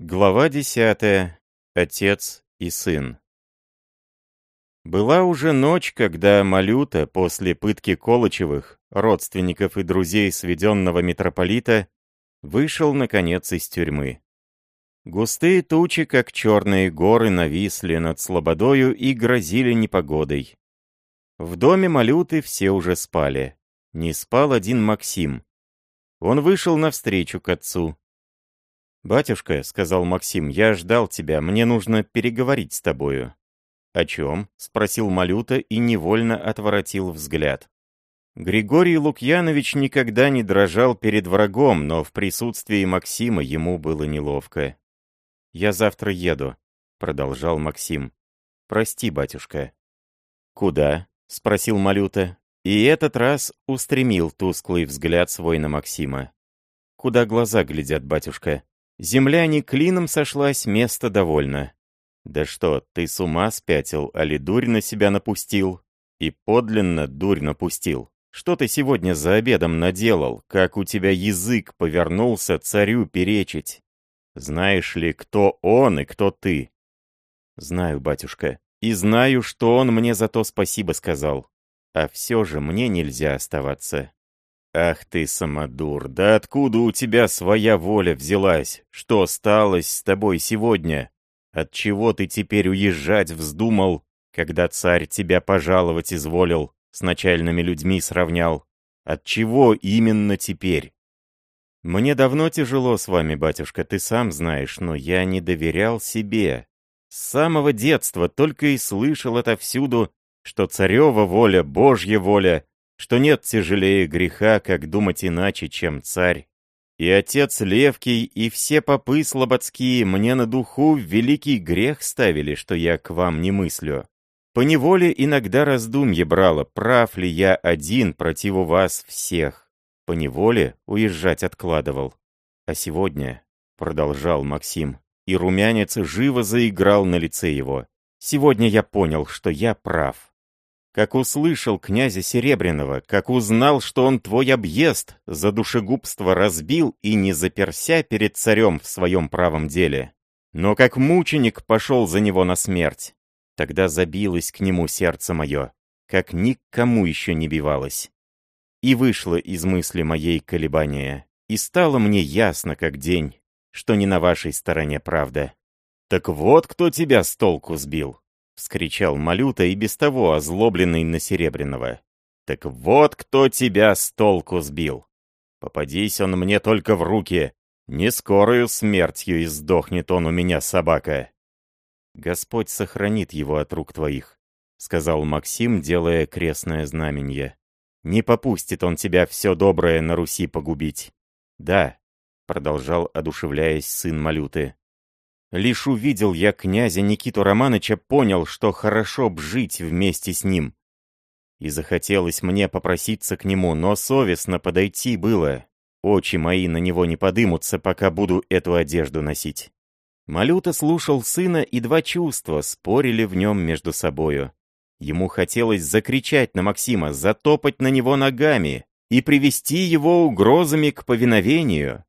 Глава десятая. Отец и сын. Была уже ночь, когда Малюта после пытки Колычевых, родственников и друзей сведенного митрополита, вышел, наконец, из тюрьмы. Густые тучи, как черные горы, нависли над Слободою и грозили непогодой. В доме Малюты все уже спали. Не спал один Максим. Он вышел навстречу к отцу. «Батюшка», — сказал Максим, — «я ждал тебя, мне нужно переговорить с тобою». «О чем?» — спросил Малюта и невольно отворотил взгляд. Григорий Лукьянович никогда не дрожал перед врагом, но в присутствии Максима ему было неловко. «Я завтра еду», — продолжал Максим. «Прости, батюшка». «Куда?» — спросил Малюта. И этот раз устремил тусклый взгляд свой на Максима. «Куда глаза глядят, батюшка?» Земляне клином сошлась, место довольно. Да что, ты с ума спятил, али дурь на себя напустил? И подлинно дурь напустил. Что ты сегодня за обедом наделал? Как у тебя язык повернулся царю перечить? Знаешь ли, кто он и кто ты? Знаю, батюшка. И знаю, что он мне за то спасибо сказал. А все же мне нельзя оставаться. «Ах ты, самодур, да откуда у тебя своя воля взялась? Что сталось с тобой сегодня? Отчего ты теперь уезжать вздумал, когда царь тебя пожаловать изволил, с начальными людьми сравнял? Отчего именно теперь?» «Мне давно тяжело с вами, батюшка, ты сам знаешь, но я не доверял себе. С самого детства только и слышал отовсюду, что царева воля, божья воля, что нет тяжелее греха, как думать иначе, чем царь. И отец Левкий, и все попы слободские мне на духу великий грех ставили, что я к вам не мыслю. По неволе иногда раздумье брало, прав ли я один против вас всех. По неволе уезжать откладывал. А сегодня, — продолжал Максим, и румянец живо заиграл на лице его, — сегодня я понял, что я прав как услышал князя Серебряного, как узнал, что он твой объезд за душегубство разбил и не заперся перед царем в своем правом деле, но как мученик пошел за него на смерть, тогда забилось к нему сердце мое, как никому еще не бивалось. И вышло из мысли моей колебания, и стало мне ясно, как день, что не на вашей стороне правда. Так вот кто тебя с толку сбил. — вскричал Малюта и без того озлобленный на Серебряного. «Так вот кто тебя с толку сбил! Попадись он мне только в руки, не скорую смертью издохнет он у меня, собака!» «Господь сохранит его от рук твоих», — сказал Максим, делая крестное знаменье. «Не попустит он тебя все доброе на Руси погубить». «Да», — продолжал, одушевляясь сын Малюты, Лишь увидел я князя Никиту Романыча, понял, что хорошо б жить вместе с ним. И захотелось мне попроситься к нему, но совестно подойти было. Очи мои на него не подымутся, пока буду эту одежду носить. Малюта слушал сына, и два чувства спорили в нем между собою. Ему хотелось закричать на Максима, затопать на него ногами и привести его угрозами к повиновению,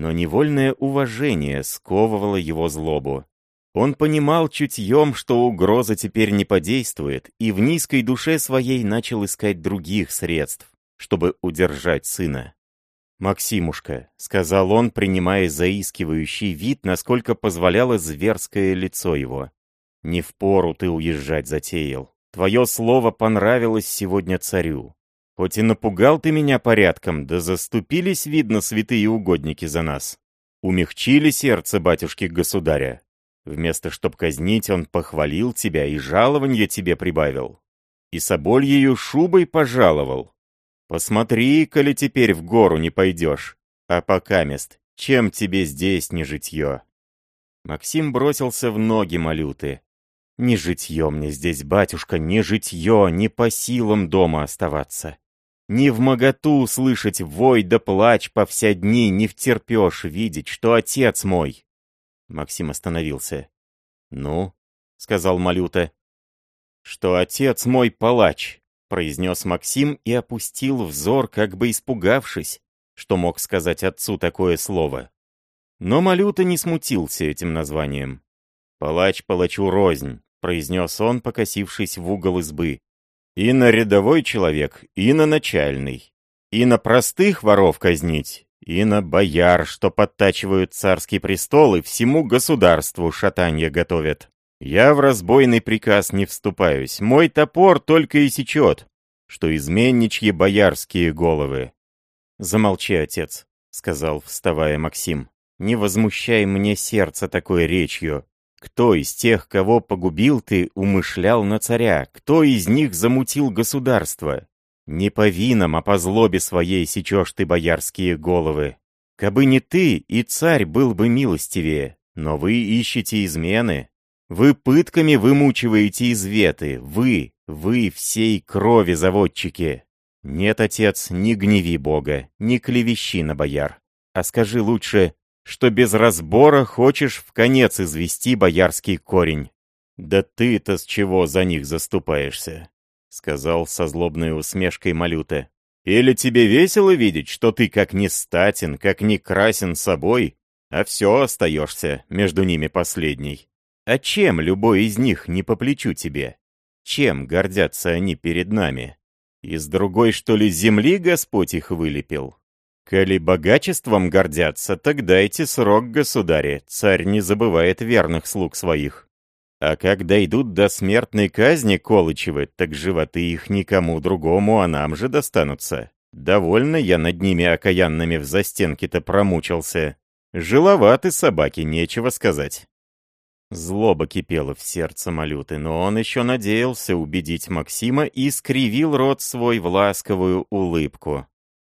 но невольное уважение сковывало его злобу. Он понимал чутьем, что угроза теперь не подействует, и в низкой душе своей начал искать других средств, чтобы удержать сына. «Максимушка», — сказал он, принимая заискивающий вид, насколько позволяло зверское лицо его, — «не впору ты уезжать затеял. Твое слово понравилось сегодня царю. Хоть и напугал ты меня порядком, да заступились, видно, святые угодники за нас. Умягчили сердце батюшки-государя. Вместо чтоб казнить, он похвалил тебя и жалованье тебе прибавил. И собольею шубой пожаловал. Посмотри, коли теперь в гору не пойдешь. А пока мест, чем тебе здесь не житье? Максим бросился в ноги малюты. Не житье мне здесь, батюшка, не житье, не по силам дома оставаться. Не в моготу слышать вой да плач по вся дни, не втерпешь видеть, что отец мой. Максим остановился. «Ну?» — сказал Малюта. «Что отец мой палач», — произнес Максим и опустил взор, как бы испугавшись, что мог сказать отцу такое слово. Но Малюта не смутился этим названием. «Палач палачу рознь», — произнес он, покосившись в угол избы. «И на рядовой человек, и на начальный. И на простых воров казнить, и на бояр, что подтачивают царский престол и всему государству шатанье готовят. Я в разбойный приказ не вступаюсь, мой топор только и сечет, что изменничьи боярские головы». «Замолчи, отец», — сказал, вставая Максим. Не возмущай мне сердце такой речью. Кто из тех, кого погубил ты, умышлял на царя? Кто из них замутил государство? Не по винам, а по злобе своей сечешь ты боярские головы. Кабы не ты, и царь был бы милостивее. Но вы ищете измены. Вы пытками вымучиваете изветы. Вы, вы всей крови заводчики. Нет, отец, не гневи Бога, не клевещи на бояр. А скажи лучше, что без разбора хочешь в конец извести боярский корень. Да ты-то с чего за них заступаешься? Сказал со злобной усмешкой Малюта. Или тебе весело видеть, что ты как не статен, как не красен собой, а все остаешься между ними последний? А чем любой из них не по плечу тебе? Чем гордятся они перед нами? Из другой, что ли, земли Господь их вылепил? Коли богачеством гордятся, так дайте срок, государе, царь не забывает верных слуг своих. А как дойдут до смертной казни Колычевы, так животы их никому другому, а нам же достанутся. Довольно я над ними окаянными в застенке-то промучился. Жиловаты собаки, нечего сказать. Злоба кипела в сердце Малюты, но он еще надеялся убедить Максима и скривил рот свой в ласковую улыбку.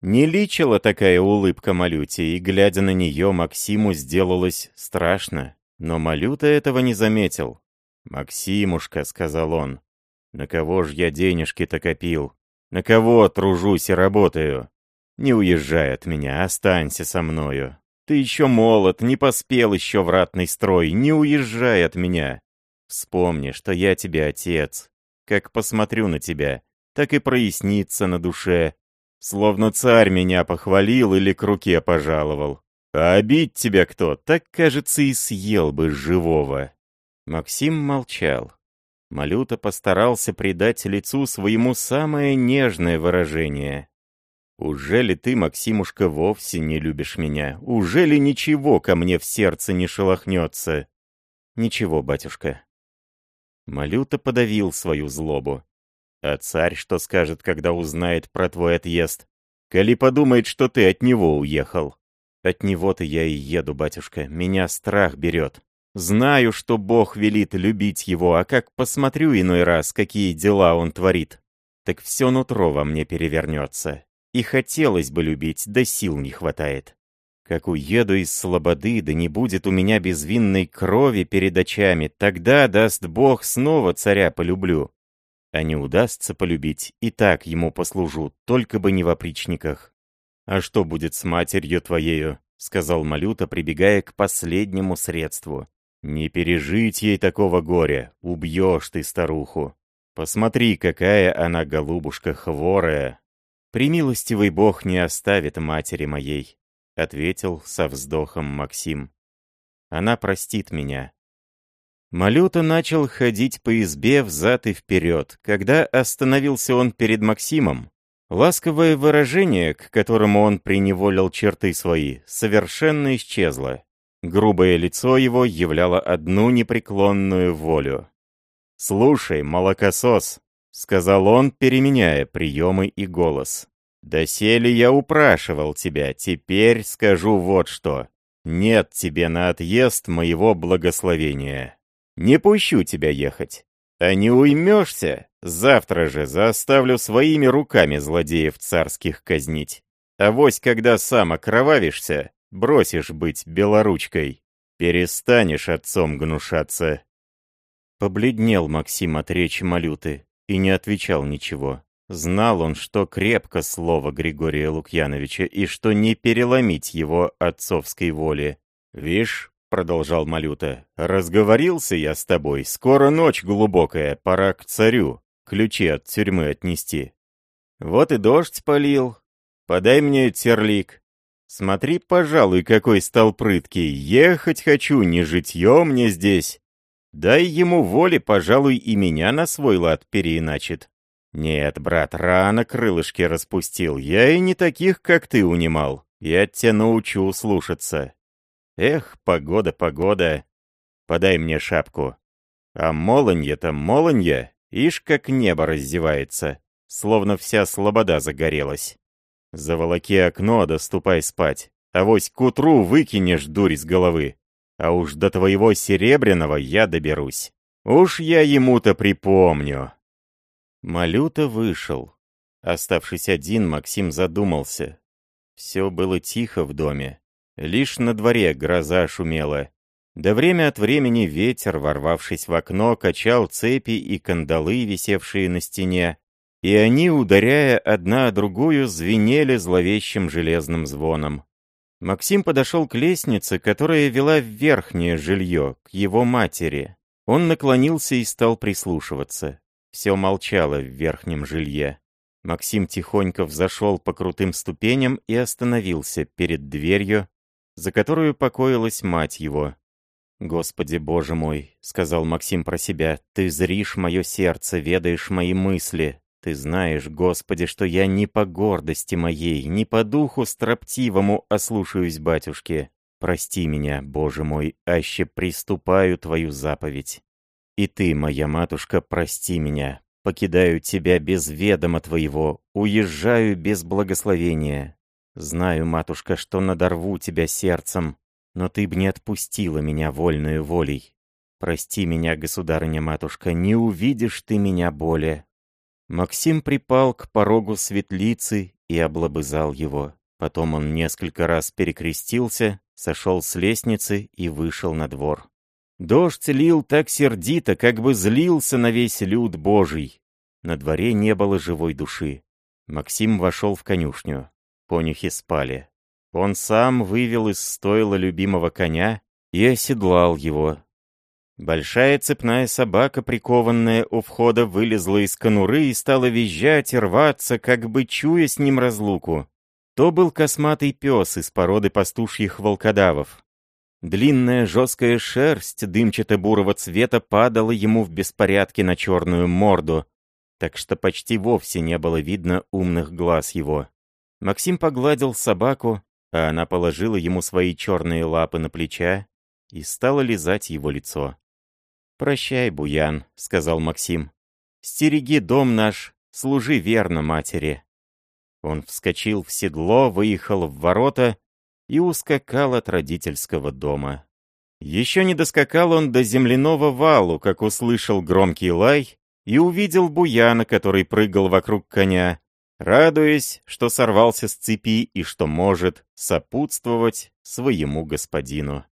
Не личила такая улыбка Малюте, и, глядя на нее, Максиму сделалось страшно. Но Малюта этого не заметил. «Максимушка», — сказал он, — «на кого ж я денежки-то копил? На кого тружусь и работаю? Не уезжай от меня, останься со мною. Ты еще молод, не поспел еще в ратный строй, не уезжай от меня. Вспомни, что я тебе отец. Как посмотрю на тебя, так и прояснится на душе, Словно царь меня похвалил или к руке пожаловал. А обить тебя кто, так, кажется, и съел бы живого. Максим молчал. Малюта постарался придать лицу своему самое нежное выражение. «Уже ли ты, Максимушка, вовсе не любишь меня? Уже ли ничего ко мне в сердце не шелохнется?» «Ничего, батюшка». Малюта подавил свою злобу. А царь что скажет, когда узнает про твой отъезд? Коли подумает, что ты от него уехал. От него-то я и еду, батюшка, меня страх берет. Знаю, что Бог велит любить его, а как посмотрю иной раз, какие дела он творит, так все нутро во мне перевернется. И хотелось бы любить, да сил не хватает. Как уеду из слободы, да не будет у меня безвинной крови перед очами, тогда, даст Бог, снова царя полюблю. А не удастся полюбить, и так ему послужу, только бы не в опричниках. «А что будет с матерью твоею?» — сказал Малюта, прибегая к последнему средству. «Не пережить ей такого горя, убьешь ты старуху. Посмотри, какая она голубушка хворая. Примилостивый бог не оставит матери моей», — ответил со вздохом Максим. «Она простит меня, Малюта начал ходить по избе взад и вперед, когда остановился он перед Максимом. Ласковое выражение, к которому он приневолил черты свои, совершенно исчезло. Грубое лицо его являло одну непреклонную волю. «Слушай, молокосос», — сказал он, переменяя приемы и голос. «Доселе я упрашивал тебя, теперь скажу вот что. Нет тебе на отъезд моего благословения». Не пущу тебя ехать. А не уймешься, завтра же заставлю своими руками злодеев царских казнить. А вось когда сам окровавишься, бросишь быть белоручкой. Перестанешь отцом гнушаться. Побледнел Максим от речи Малюты и не отвечал ничего. Знал он, что крепко слово Григория Лукьяновича и что не переломить его отцовской воли. «Вишь, — продолжал Малюта, — «разговорился я с тобой. Скоро ночь глубокая, пора к царю. Ключи от тюрьмы отнести». «Вот и дождь полил. Подай мне терлик». Смотри, пожалуй, какой стал прыткий. Ехать хочу, не житье мне здесь. Дай ему воли, пожалуй, и меня на свой лад переиначит. Нет, брат, рано крылышки распустил. Я и не таких, как ты, унимал. Я тебя научу слушаться. Эх, погода, погода. Подай мне шапку. А молонье-то молонье, ишь как небо раздевается, словно вся слобода загорелась. Заволоки окно, да ступай спать. Авось к утру выкинешь дурь с головы. А уж до твоего серебряного я доберусь. Уж я ему-то припомню. Малюта вышел. Оставшись один, Максим задумался. Все было тихо в доме. Лишь на дворе гроза шумела. Да время от времени ветер, ворвавшись в окно, качал цепи и кандалы, висевшие на стене, и они, ударяя одна о другую, звенели зловещим железным звоном. Максим подошел к лестнице, которая вела в верхнее жилье, к его матери. Он наклонился и стал прислушиваться. Все молчало в верхнем жилье. Максим тихонько взошел по крутым ступеням и остановился перед дверью, за которую покоилась мать его. «Господи Боже мой», — сказал Максим про себя, — «ты зришь мое сердце, ведаешь мои мысли, ты знаешь, Господи, что я не по гордости моей, не по духу строптивому ослушаюсь батюшки. Прости меня, Боже мой, аще приступаю Твою заповедь. И Ты, моя матушка, прости меня. Покидаю Тебя без ведома Твоего, уезжаю без благословения. Знаю, матушка, что надорву Тебя сердцем, но Ты б не отпустила меня вольную волей. Прости меня, государыня-матушка, не увидишь Ты меня более, Максим припал к порогу светлицы и облобызал его. Потом он несколько раз перекрестился, сошел с лестницы и вышел на двор. Дождь лил так сердито, как бы злился на весь люд Божий. На дворе не было живой души. Максим вошел в конюшню. Конюхи спали. Он сам вывел из стойла любимого коня и оседлал его, Большая цепная собака, прикованная у входа, вылезла из конуры и стала визжать и рваться, как бы чуя с ним разлуку. То был косматый пес из породы пастушьих волкодавов. Длинная жесткая шерсть дымчато-бурого цвета падала ему в беспорядке на черную морду, так что почти вовсе не было видно умных глаз его. Максим погладил собаку, а она положила ему свои черные лапы на плеча и стала лизать его лицо. «Прощай, Буян», — сказал Максим. «Стереги дом наш, служи верно матери». Он вскочил в седло, выехал в ворота и ускакал от родительского дома. Еще не доскакал он до земляного валу, как услышал громкий лай, и увидел Буяна, который прыгал вокруг коня, радуясь, что сорвался с цепи и что может сопутствовать своему господину.